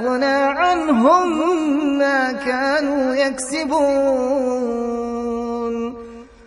أغنى عنهم ما كانوا يكسبون.